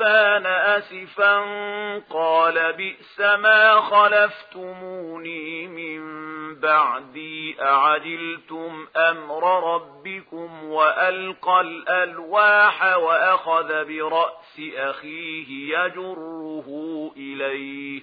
غضبان أسفا قال بئس ما خلفتموني من بعدي أعدلتم أمر ربكم وألقى الألواح وأخذ برأس أخيه يجره إليه